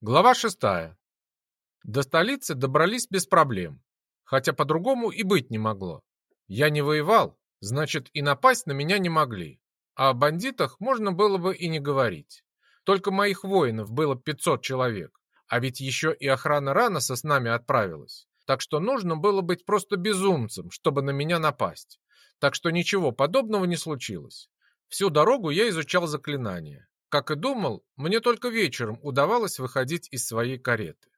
Глава шестая. До столицы добрались без проблем, хотя по-другому и быть не могло. Я не воевал, значит и напасть на меня не могли, а о бандитах можно было бы и не говорить. Только моих воинов было 500 человек, а ведь еще и охрана Раноса с нами отправилась, так что нужно было быть просто безумцем, чтобы на меня напасть. Так что ничего подобного не случилось. Всю дорогу я изучал заклинания. Как и думал, мне только вечером удавалось выходить из своей кареты.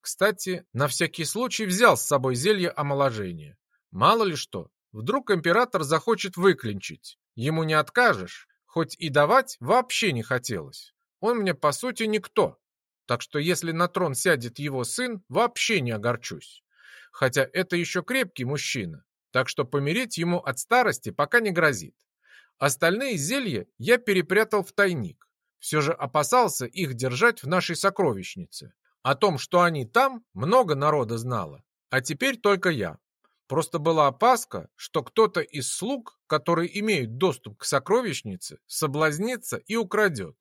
Кстати, на всякий случай взял с собой зелье омоложения. Мало ли что, вдруг император захочет выклинчить. Ему не откажешь, хоть и давать вообще не хотелось. Он мне, по сути, никто. Так что если на трон сядет его сын, вообще не огорчусь. Хотя это еще крепкий мужчина, так что помереть ему от старости пока не грозит. Остальные зелья я перепрятал в тайник. Все же опасался их держать в нашей сокровищнице. О том, что они там, много народа знало, а теперь только я. Просто была опаска, что кто-то из слуг, которые имеют доступ к сокровищнице, соблазнится и украдет.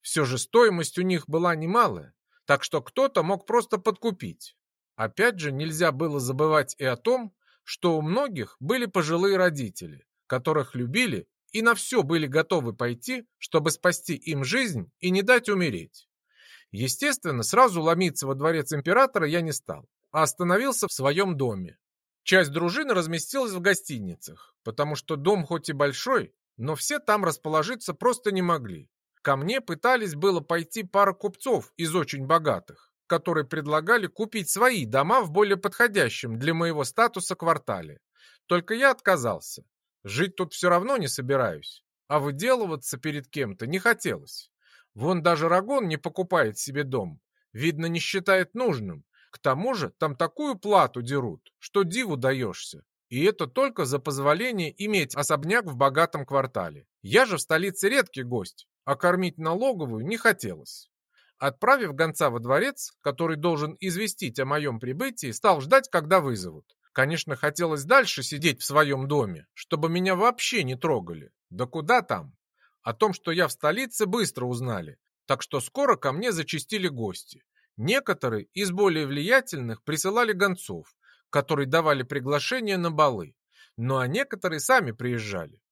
Все же стоимость у них была немалая, так что кто-то мог просто подкупить. Опять же, нельзя было забывать и о том, что у многих были пожилые родители, которых любили и на все были готовы пойти, чтобы спасти им жизнь и не дать умереть. Естественно, сразу ломиться во дворец императора я не стал, а остановился в своем доме. Часть дружины разместилась в гостиницах, потому что дом хоть и большой, но все там расположиться просто не могли. Ко мне пытались было пойти пара купцов из очень богатых, которые предлагали купить свои дома в более подходящем для моего статуса квартале. Только я отказался. Жить тут все равно не собираюсь, а выделываться перед кем-то не хотелось. Вон даже Рагон не покупает себе дом, видно, не считает нужным. К тому же там такую плату дерут, что диву даешься. И это только за позволение иметь особняк в богатом квартале. Я же в столице редкий гость, а кормить налоговую не хотелось. Отправив гонца во дворец, который должен известить о моем прибытии, стал ждать, когда вызовут. Конечно, хотелось дальше сидеть в своем доме, чтобы меня вообще не трогали. Да куда там? О том, что я в столице, быстро узнали, так что скоро ко мне зачастили гости. Некоторые из более влиятельных присылали гонцов, которые давали приглашение на балы, ну а некоторые сами приезжали.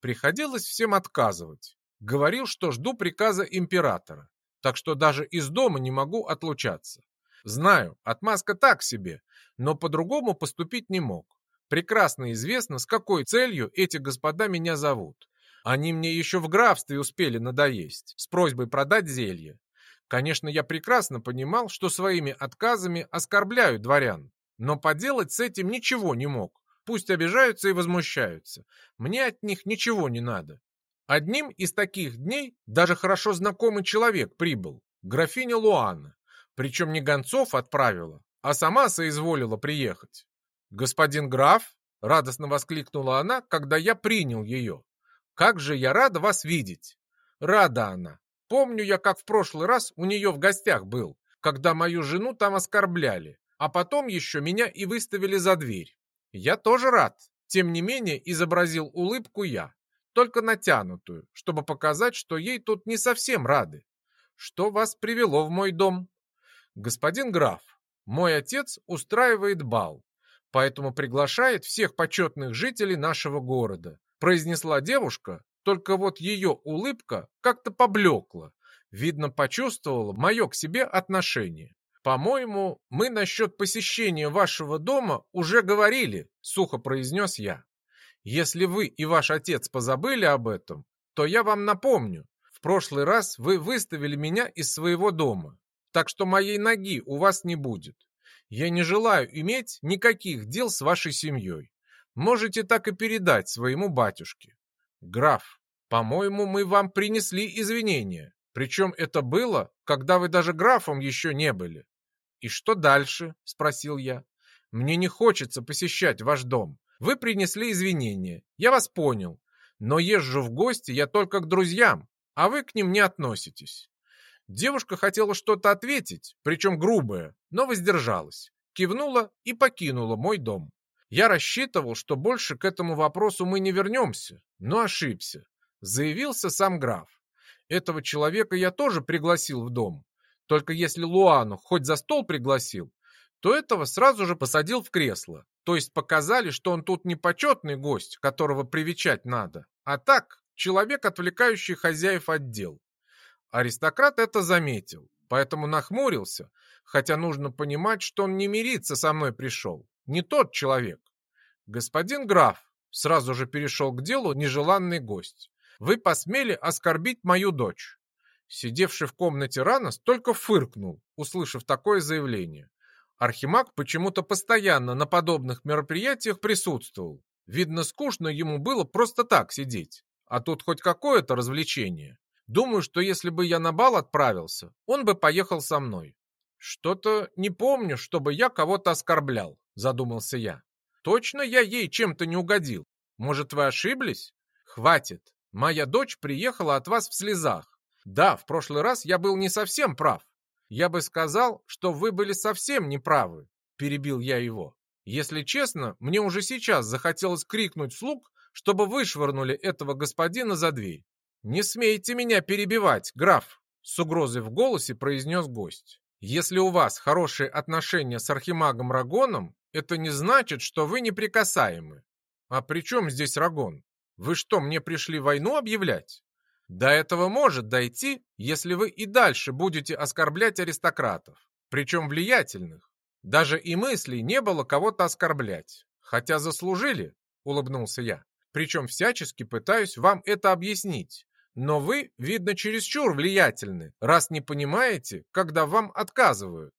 Приходилось всем отказывать. Говорил, что жду приказа императора, так что даже из дома не могу отлучаться. Знаю, отмазка так себе, но по-другому поступить не мог. Прекрасно известно, с какой целью эти господа меня зовут. Они мне еще в графстве успели надоесть, с просьбой продать зелье. Конечно, я прекрасно понимал, что своими отказами оскорбляю дворян, но поделать с этим ничего не мог. Пусть обижаются и возмущаются. Мне от них ничего не надо. Одним из таких дней даже хорошо знакомый человек прибыл, графиня Луана. Причем не гонцов отправила, а сама соизволила приехать. «Господин граф!» — радостно воскликнула она, когда я принял ее. «Как же я рада вас видеть!» Рада она. Помню я, как в прошлый раз у нее в гостях был, когда мою жену там оскорбляли, а потом еще меня и выставили за дверь. Я тоже рад. Тем не менее, изобразил улыбку я, только натянутую, чтобы показать, что ей тут не совсем рады. Что вас привело в мой дом? Господин граф, мой отец устраивает бал, поэтому приглашает всех почетных жителей нашего города, произнесла девушка, только вот ее улыбка как-то поблекла. Видно, почувствовала мое к себе отношение. «По-моему, мы насчет посещения вашего дома уже говорили», — сухо произнес я. «Если вы и ваш отец позабыли об этом, то я вам напомню. В прошлый раз вы выставили меня из своего дома, так что моей ноги у вас не будет. Я не желаю иметь никаких дел с вашей семьей. Можете так и передать своему батюшке. Граф, по-моему, мы вам принесли извинения. Причем это было, когда вы даже графом еще не были. И что дальше? Спросил я. Мне не хочется посещать ваш дом. Вы принесли извинения. Я вас понял. Но езжу в гости я только к друзьям, а вы к ним не относитесь. Девушка хотела что-то ответить, причем грубое, но воздержалась. Кивнула и покинула мой дом. Я рассчитывал, что больше к этому вопросу мы не вернемся, но ошибся. Заявился сам граф. Этого человека я тоже пригласил в дом. Только если Луану хоть за стол пригласил, то этого сразу же посадил в кресло. То есть показали, что он тут не почетный гость, которого привечать надо, а так, человек, отвлекающий хозяев от дел. Аристократ это заметил, поэтому нахмурился, хотя нужно понимать, что он не мириться со мной пришел, не тот человек. Господин граф, сразу же перешел к делу нежеланный гость, вы посмели оскорбить мою дочь. Сидевший в комнате Ранос только фыркнул, услышав такое заявление. Архимаг почему-то постоянно на подобных мероприятиях присутствовал. Видно, скучно ему было просто так сидеть. А тут хоть какое-то развлечение. Думаю, что если бы я на бал отправился, он бы поехал со мной. Что-то не помню, чтобы я кого-то оскорблял, задумался я. Точно я ей чем-то не угодил. Может, вы ошиблись? Хватит. Моя дочь приехала от вас в слезах. Да, в прошлый раз я был не совсем прав. Я бы сказал, что вы были совсем неправы, перебил я его. Если честно, мне уже сейчас захотелось крикнуть слуг, чтобы вышвырнули этого господина за дверь. «Не смейте меня перебивать, граф!» С угрозой в голосе произнес гость. «Если у вас хорошие отношения с архимагом Рагоном, это не значит, что вы неприкасаемы. А при чем здесь Рагон? Вы что, мне пришли войну объявлять? До этого может дойти, если вы и дальше будете оскорблять аристократов, причем влиятельных. Даже и мыслей не было кого-то оскорблять. Хотя заслужили, улыбнулся я. Причем всячески пытаюсь вам это объяснить. Но вы, видно, чересчур влиятельны, раз не понимаете, когда вам отказывают.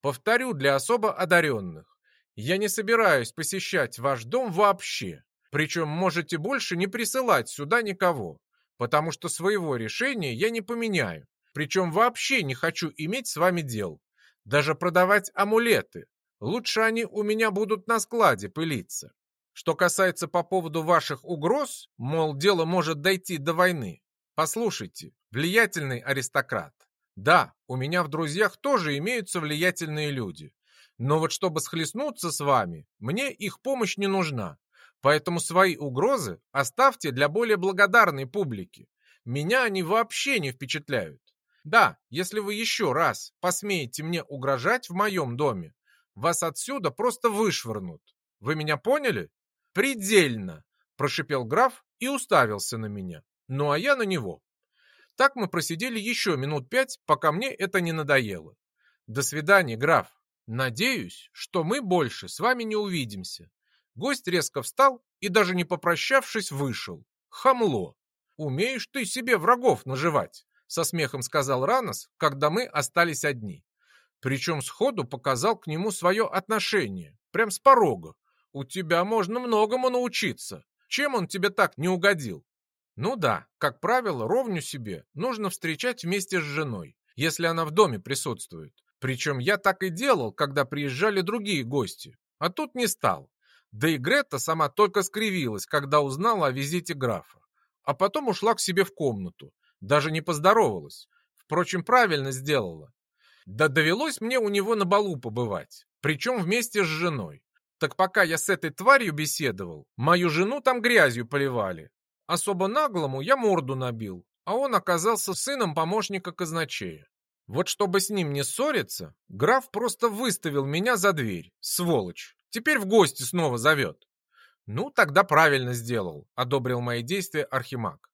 Повторю для особо одаренных. Я не собираюсь посещать ваш дом вообще. Причем можете больше не присылать сюда никого, потому что своего решения я не поменяю. Причем вообще не хочу иметь с вами дел. Даже продавать амулеты. Лучше они у меня будут на складе пылиться. Что касается по поводу ваших угроз, мол, дело может дойти до войны. Послушайте, влиятельный аристократ. Да, у меня в друзьях тоже имеются влиятельные люди. Но вот чтобы схлестнуться с вами, мне их помощь не нужна. Поэтому свои угрозы оставьте для более благодарной публики. Меня они вообще не впечатляют. Да, если вы еще раз посмеете мне угрожать в моем доме, вас отсюда просто вышвырнут. Вы меня поняли? Предельно, прошипел граф и уставился на меня. Ну а я на него. Так мы просидели еще минут пять, пока мне это не надоело. До свидания, граф. Надеюсь, что мы больше с вами не увидимся. Гость резко встал и, даже не попрощавшись, вышел. Хамло! Умеешь ты себе врагов наживать, со смехом сказал Ранос, когда мы остались одни. Причем сходу показал к нему свое отношение, прям с порога. У тебя можно многому научиться. Чем он тебе так не угодил? Ну да, как правило, ровню себе нужно встречать вместе с женой, если она в доме присутствует. Причем я так и делал, когда приезжали другие гости, а тут не стал. Да и Грета сама только скривилась, когда узнала о визите графа. А потом ушла к себе в комнату. Даже не поздоровалась. Впрочем, правильно сделала. Да довелось мне у него на балу побывать. Причем вместе с женой. Так пока я с этой тварью беседовал, мою жену там грязью поливали. Особо наглому я морду набил, а он оказался сыном помощника казначея. Вот чтобы с ним не ссориться, граф просто выставил меня за дверь, сволочь. Теперь в гости снова зовет. Ну, тогда правильно сделал, одобрил мои действия Архимаг.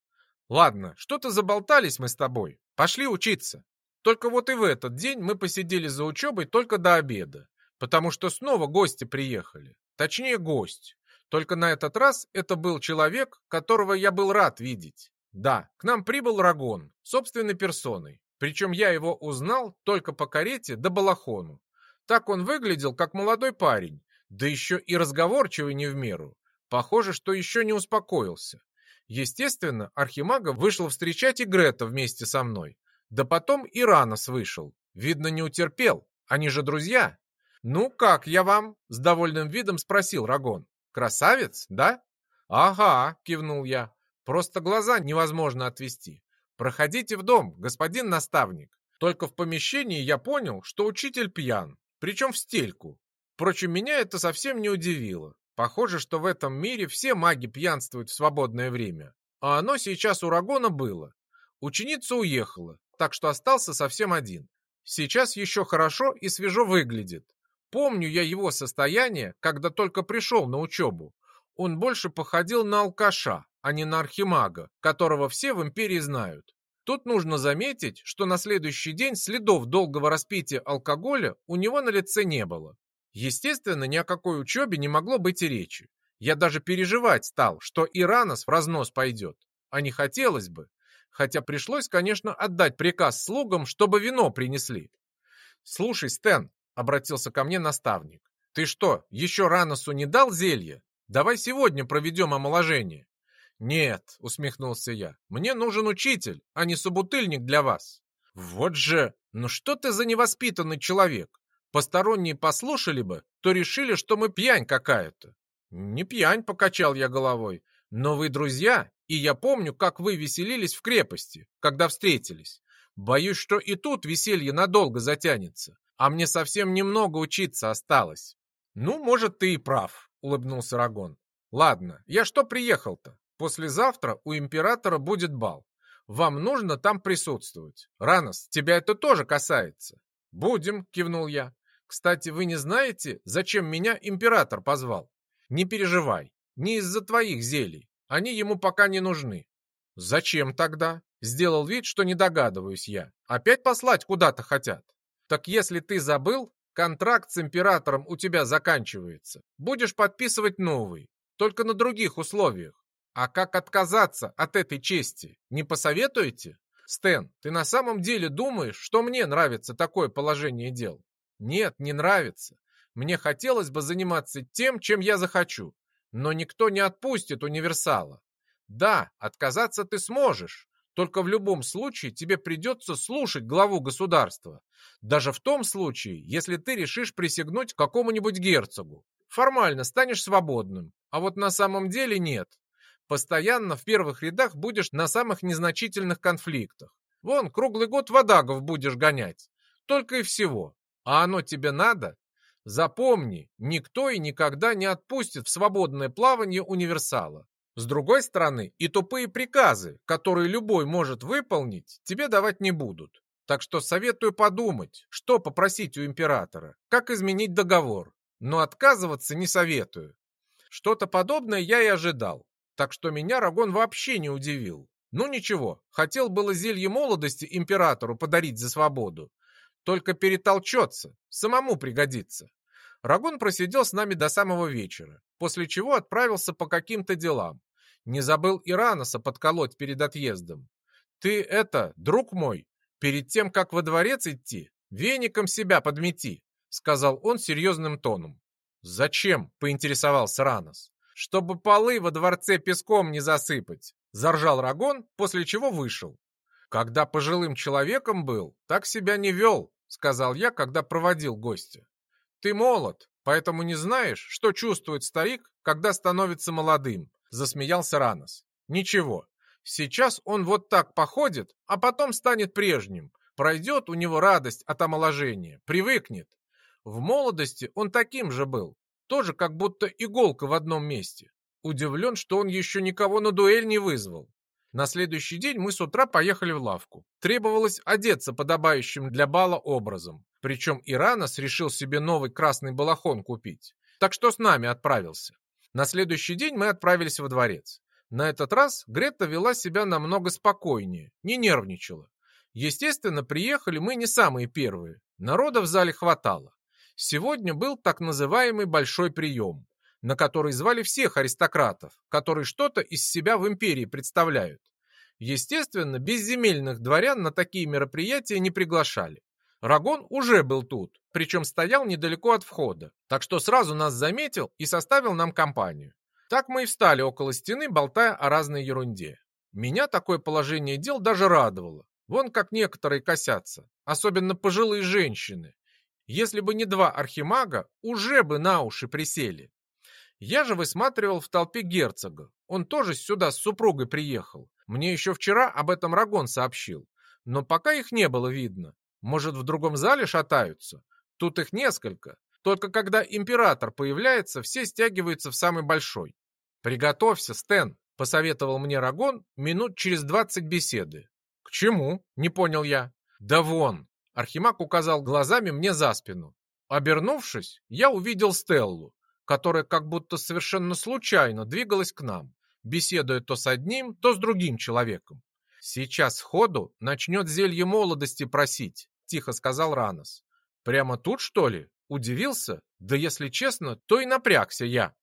Ладно, что-то заболтались мы с тобой. Пошли учиться. Только вот и в этот день мы посидели за учебой только до обеда, потому что снова гости приехали. Точнее, гость. Только на этот раз это был человек, которого я был рад видеть. Да, к нам прибыл Рагон, собственной персоной. Причем я его узнал только по карете да балахону. Так он выглядел, как молодой парень, да еще и разговорчивый не в меру. Похоже, что еще не успокоился. Естественно, Архимага вышел встречать и Грета вместе со мной. Да потом и Ранос вышел. Видно, не утерпел. Они же друзья. «Ну как я вам?» — с довольным видом спросил Рагон. «Красавец, да?» «Ага», — кивнул я. «Просто глаза невозможно отвести. Проходите в дом, господин наставник. Только в помещении я понял, что учитель пьян, причем в стельку. Впрочем, меня это совсем не удивило. Похоже, что в этом мире все маги пьянствуют в свободное время. А оно сейчас у Рагона было. Ученица уехала, так что остался совсем один. Сейчас еще хорошо и свежо выглядит. Помню я его состояние, когда только пришел на учебу. Он больше походил на алкаша, а не на архимага, которого все в империи знают. Тут нужно заметить, что на следующий день следов долгого распития алкоголя у него на лице не было. Естественно, ни о какой учебе не могло быть и речи. Я даже переживать стал, что Иранос в разнос пойдет. А не хотелось бы. Хотя пришлось, конечно, отдать приказ слугам, чтобы вино принесли. «Слушай, Стэн», — обратился ко мне наставник, «ты что, еще Раносу не дал зелье? Давай сегодня проведем омоложение». «Нет», — усмехнулся я, — «мне нужен учитель, а не собутыльник для вас». «Вот же! Ну что ты за невоспитанный человек? Посторонние послушали бы, то решили, что мы пьянь какая-то». «Не пьянь», — покачал я головой, — «но вы друзья, и я помню, как вы веселились в крепости, когда встретились. Боюсь, что и тут веселье надолго затянется, а мне совсем немного учиться осталось». «Ну, может, ты и прав», — улыбнулся Рагон. «Ладно, я что приехал-то? Послезавтра у императора будет бал. Вам нужно там присутствовать. Ранос, тебя это тоже касается. Будем, кивнул я. Кстати, вы не знаете, зачем меня император позвал? Не переживай, не из-за твоих зелий. Они ему пока не нужны. Зачем тогда? Сделал вид, что не догадываюсь я. Опять послать куда-то хотят. Так если ты забыл, контракт с императором у тебя заканчивается. Будешь подписывать новый, только на других условиях. А как отказаться от этой чести? Не посоветуете? Стэн, ты на самом деле думаешь, что мне нравится такое положение дел? Нет, не нравится. Мне хотелось бы заниматься тем, чем я захочу. Но никто не отпустит универсала. Да, отказаться ты сможешь, только в любом случае тебе придется слушать главу государства. Даже в том случае, если ты решишь присягнуть какому-нибудь герцогу. Формально станешь свободным, а вот на самом деле нет. Постоянно в первых рядах будешь на самых незначительных конфликтах. Вон, круглый год водагов будешь гонять. Только и всего. А оно тебе надо? Запомни, никто и никогда не отпустит в свободное плавание универсала. С другой стороны, и тупые приказы, которые любой может выполнить, тебе давать не будут. Так что советую подумать, что попросить у императора, как изменить договор. Но отказываться не советую. Что-то подобное я и ожидал так что меня Рагон вообще не удивил. Ну ничего, хотел было зелье молодости императору подарить за свободу. Только перетолчется, самому пригодится. Рагон просидел с нами до самого вечера, после чего отправился по каким-то делам. Не забыл Ираноса подколоть перед отъездом. «Ты это, друг мой, перед тем, как во дворец идти, веником себя подмети», сказал он серьезным тоном. «Зачем?» — поинтересовался Ранос чтобы полы во дворце песком не засыпать», — заржал Рагон, после чего вышел. «Когда пожилым человеком был, так себя не вел», — сказал я, когда проводил гостя. «Ты молод, поэтому не знаешь, что чувствует старик, когда становится молодым», — засмеялся Ранос. «Ничего, сейчас он вот так походит, а потом станет прежним. Пройдет у него радость от омоложения, привыкнет. В молодости он таким же был, тоже как будто иголка в одном месте. Удивлен, что он еще никого на дуэль не вызвал. На следующий день мы с утра поехали в лавку. Требовалось одеться подобающим для бала образом. Причем Иранос решил себе новый красный балахон купить. Так что с нами отправился. На следующий день мы отправились во дворец. На этот раз Грета вела себя намного спокойнее, не нервничала. Естественно, приехали мы не самые первые. Народа в зале хватало. Сегодня был так называемый большой прием, на который звали всех аристократов, которые что-то из себя в империи представляют. Естественно, безземельных дворян на такие мероприятия не приглашали. Рагон уже был тут, причем стоял недалеко от входа, так что сразу нас заметил и составил нам компанию. Так мы и встали около стены, болтая о разной ерунде. Меня такое положение дел даже радовало. Вон как некоторые косятся, особенно пожилые женщины, если бы не два архимага, уже бы на уши присели. Я же высматривал в толпе герцога. Он тоже сюда с супругой приехал. Мне еще вчера об этом Рагон сообщил. Но пока их не было видно. Может, в другом зале шатаются? Тут их несколько. Только когда император появляется, все стягиваются в самый большой. «Приготовься, Стэн», — посоветовал мне Рагон минут через двадцать беседы. «К чему?» — не понял я. «Да вон, Архимаг указал глазами мне за спину. Обернувшись, я увидел Стеллу, которая как будто совершенно случайно двигалась к нам, беседуя то с одним, то с другим человеком. «Сейчас сходу начнет зелье молодости просить», — тихо сказал Ранос. «Прямо тут, что ли?» Удивился? Да если честно, то и напрягся я.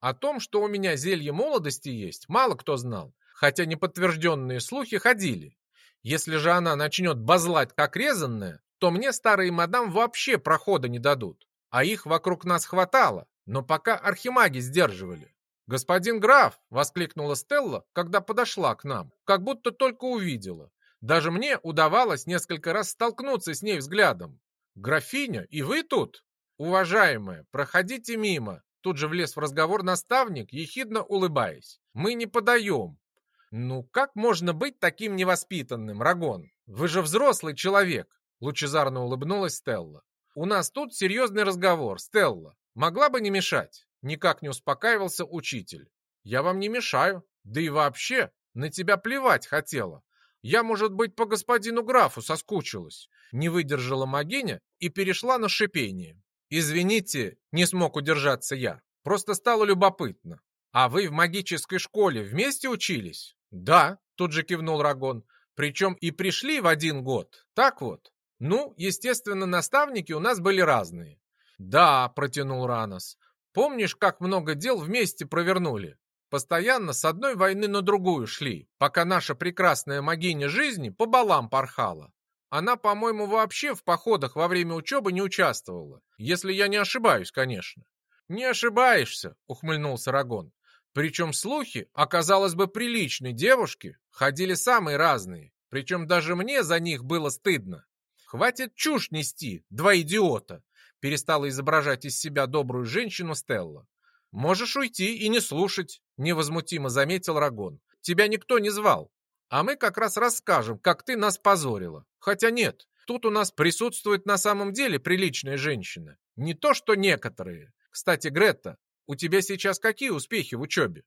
О том, что у меня зелье молодости есть, мало кто знал, хотя неподтвержденные слухи ходили. Если же она начнет базлать как резанная, то мне старые мадам вообще прохода не дадут. А их вокруг нас хватало, но пока архимаги сдерживали. «Господин граф!» — воскликнула Стелла, когда подошла к нам, как будто только увидела. Даже мне удавалось несколько раз столкнуться с ней взглядом. «Графиня, и вы тут?» «Уважаемая, проходите мимо!» Тут же влез в разговор наставник, ехидно улыбаясь. «Мы не подаем!» «Ну, как можно быть таким невоспитанным, Рагон? Вы же взрослый человек!» Лучезарно улыбнулась Стелла. «У нас тут серьезный разговор, Стелла. Могла бы не мешать?» Никак не успокаивался учитель. «Я вам не мешаю. Да и вообще, на тебя плевать хотела. Я, может быть, по господину графу соскучилась». Не выдержала Магиня и перешла на шипение. «Извините, не смог удержаться я. Просто стало любопытно. А вы в магической школе вместе учились?» «Да», — тут же кивнул Рагон. «Причем и пришли в один год. Так вот?» «Ну, естественно, наставники у нас были разные». «Да», — протянул Ранос. «Помнишь, как много дел вместе провернули? Постоянно с одной войны на другую шли, пока наша прекрасная могиня жизни по балам порхала. Она, по-моему, вообще в походах во время учебы не участвовала. Если я не ошибаюсь, конечно. Не ошибаешься, ухмыльнулся Рагон. Причем слухи о, казалось бы, приличной девушке ходили самые разные. Причем даже мне за них было стыдно. Хватит чушь нести, два идиота, перестала изображать из себя добрую женщину Стелла. Можешь уйти и не слушать, невозмутимо заметил Рагон. Тебя никто не звал. А мы как раз расскажем, как ты нас позорила. Хотя нет, тут у нас присутствует на самом деле приличная женщина. Не то, что некоторые. Кстати, Гретта, у тебя сейчас какие успехи в учебе?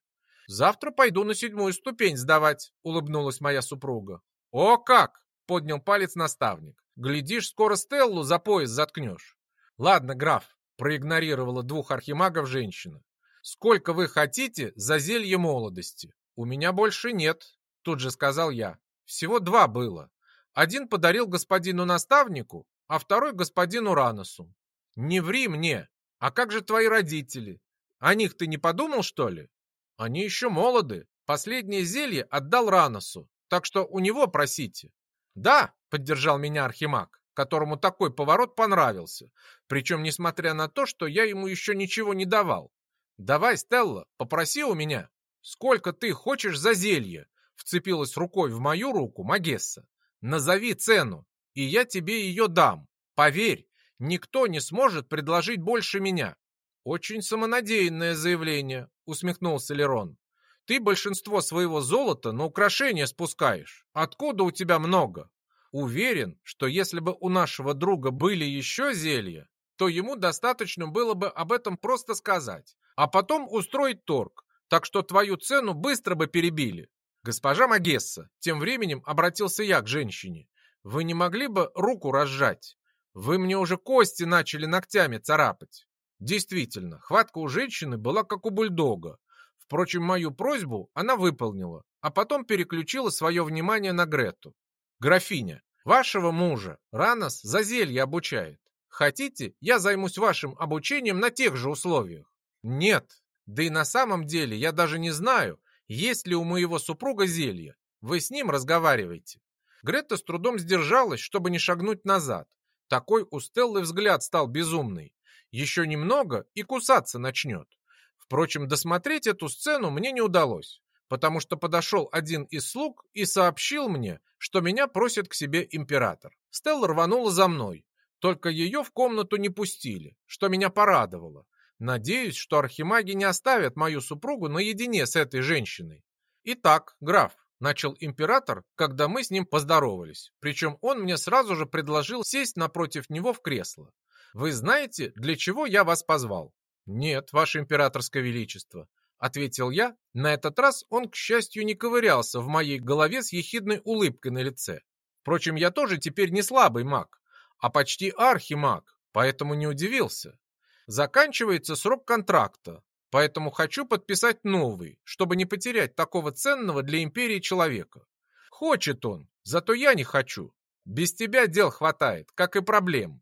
Завтра пойду на седьмую ступень сдавать, улыбнулась моя супруга. О как! Поднял палец наставник. Глядишь, скоро Стеллу за пояс заткнешь. Ладно, граф, проигнорировала двух архимагов женщина. Сколько вы хотите за зелье молодости? У меня больше нет, тут же сказал я. Всего два было. Один подарил господину наставнику, а второй господину Раносу. Не ври мне. А как же твои родители? О них ты не подумал, что ли? Они еще молоды. Последнее зелье отдал Раносу, так что у него просите. Да, поддержал меня Архимаг, которому такой поворот понравился, причем несмотря на то, что я ему еще ничего не давал. Давай, Стелла, попроси у меня. Сколько ты хочешь за зелье? вцепилась рукой в мою руку Магесса. «Назови цену, и я тебе ее дам. Поверь, никто не сможет предложить больше меня». «Очень самонадеянное заявление», — усмехнулся Лерон. «Ты большинство своего золота на украшения спускаешь. Откуда у тебя много? Уверен, что если бы у нашего друга были еще зелья, то ему достаточно было бы об этом просто сказать, а потом устроить торг, так что твою цену быстро бы перебили. «Госпожа Магесса», тем временем обратился я к женщине, «вы не могли бы руку разжать? Вы мне уже кости начали ногтями царапать». Действительно, хватка у женщины была как у бульдога. Впрочем, мою просьбу она выполнила, а потом переключила свое внимание на Грету. «Графиня, вашего мужа Ранос за зелье обучает. Хотите, я займусь вашим обучением на тех же условиях?» «Нет, да и на самом деле я даже не знаю, есть ли у моего супруга зелье? Вы с ним разговариваете. Грета с трудом сдержалась, чтобы не шагнуть назад. Такой у Стеллы взгляд стал безумный. Еще немного и кусаться начнет. Впрочем, досмотреть эту сцену мне не удалось, потому что подошел один из слуг и сообщил мне, что меня просит к себе император. Стелла рванула за мной, только ее в комнату не пустили, что меня порадовало. Надеюсь, что архимаги не оставят мою супругу наедине с этой женщиной. Итак, граф, начал император, когда мы с ним поздоровались. Причем он мне сразу же предложил сесть напротив него в кресло. Вы знаете, для чего я вас позвал? Нет, ваше императорское величество, ответил я. На этот раз он, к счастью, не ковырялся в моей голове с ехидной улыбкой на лице. Впрочем, я тоже теперь не слабый маг, а почти архимаг, поэтому не удивился. Заканчивается срок контракта, поэтому хочу подписать новый, чтобы не потерять такого ценного для империи человека. Хочет он, зато я не хочу. Без тебя дел хватает, как и проблем.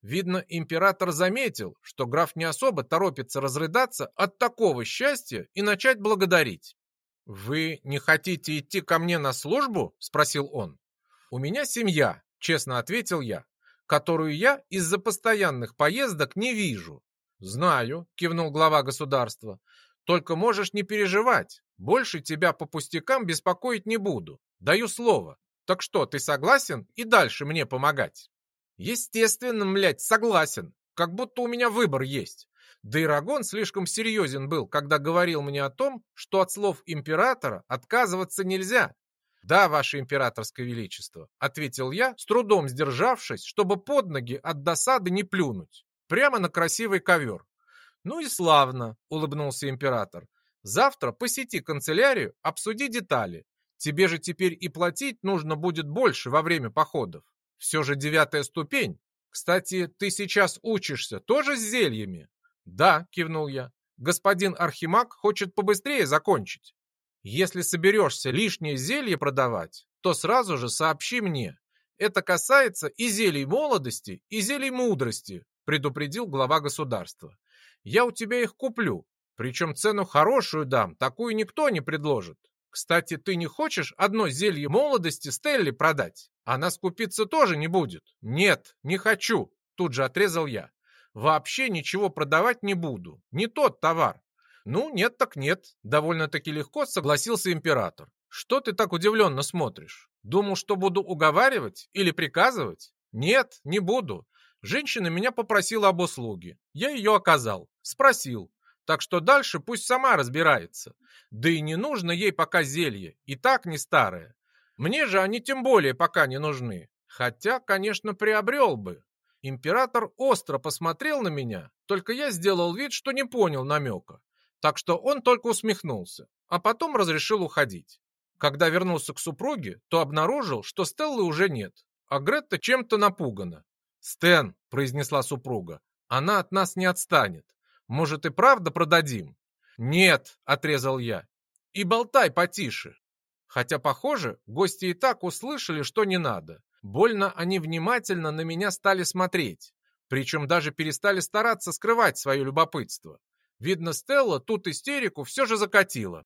Видно, император заметил, что граф не особо торопится разрыдаться от такого счастья и начать благодарить. «Вы не хотите идти ко мне на службу?» – спросил он. «У меня семья», – честно ответил я, «которую я из-за постоянных поездок не вижу». «Знаю», – кивнул глава государства. «Только можешь не переживать. Больше тебя по пустякам беспокоить не буду. Даю слово. Так что, ты согласен и дальше мне помогать?» Естественно, млядь, согласен. Как будто у меня выбор есть. Да и Рагон слишком серьезен был, когда говорил мне о том, что от слов императора отказываться нельзя. «Да, ваше императорское величество», — ответил я, с трудом сдержавшись, чтобы под ноги от досады не плюнуть. Прямо на красивый ковер. «Ну и славно», — улыбнулся император. «Завтра посети канцелярию, обсуди детали. Тебе же теперь и платить нужно будет больше во время походов». Все же девятая ступень. Кстати, ты сейчас учишься тоже с зельями? Да, кивнул я. Господин Архимаг хочет побыстрее закончить. Если соберешься лишнее зелье продавать, то сразу же сообщи мне. Это касается и зелий молодости, и зелий мудрости, предупредил глава государства. Я у тебя их куплю, причем цену хорошую дам, такую никто не предложит. Кстати, ты не хочешь одно зелье молодости Стелли продать? Она скупиться тоже не будет. Нет, не хочу, тут же отрезал я. Вообще ничего продавать не буду. Не тот товар. Ну, нет так нет, довольно-таки легко согласился император. Что ты так удивленно смотришь? Думал, что буду уговаривать или приказывать? Нет, не буду. Женщина меня попросила об услуге. Я ее оказал. Спросил, так что дальше пусть сама разбирается. Да и не нужно ей пока зелье, и так не старое. Мне же они тем более пока не нужны. Хотя, конечно, приобрел бы. Император остро посмотрел на меня, только я сделал вид, что не понял намека. Так что он только усмехнулся, а потом разрешил уходить. Когда вернулся к супруге, то обнаружил, что Стеллы уже нет, а Гретта чем-то напугана. «Стэн», — произнесла супруга, — «она от нас не отстанет. Может, и правда продадим?» «Нет», — отрезал я. «И болтай потише». Хотя, похоже, гости и так услышали, что не надо. Больно они внимательно на меня стали смотреть. Причем даже перестали стараться скрывать свое любопытство. Видно, Стелла тут истерику все же закатила.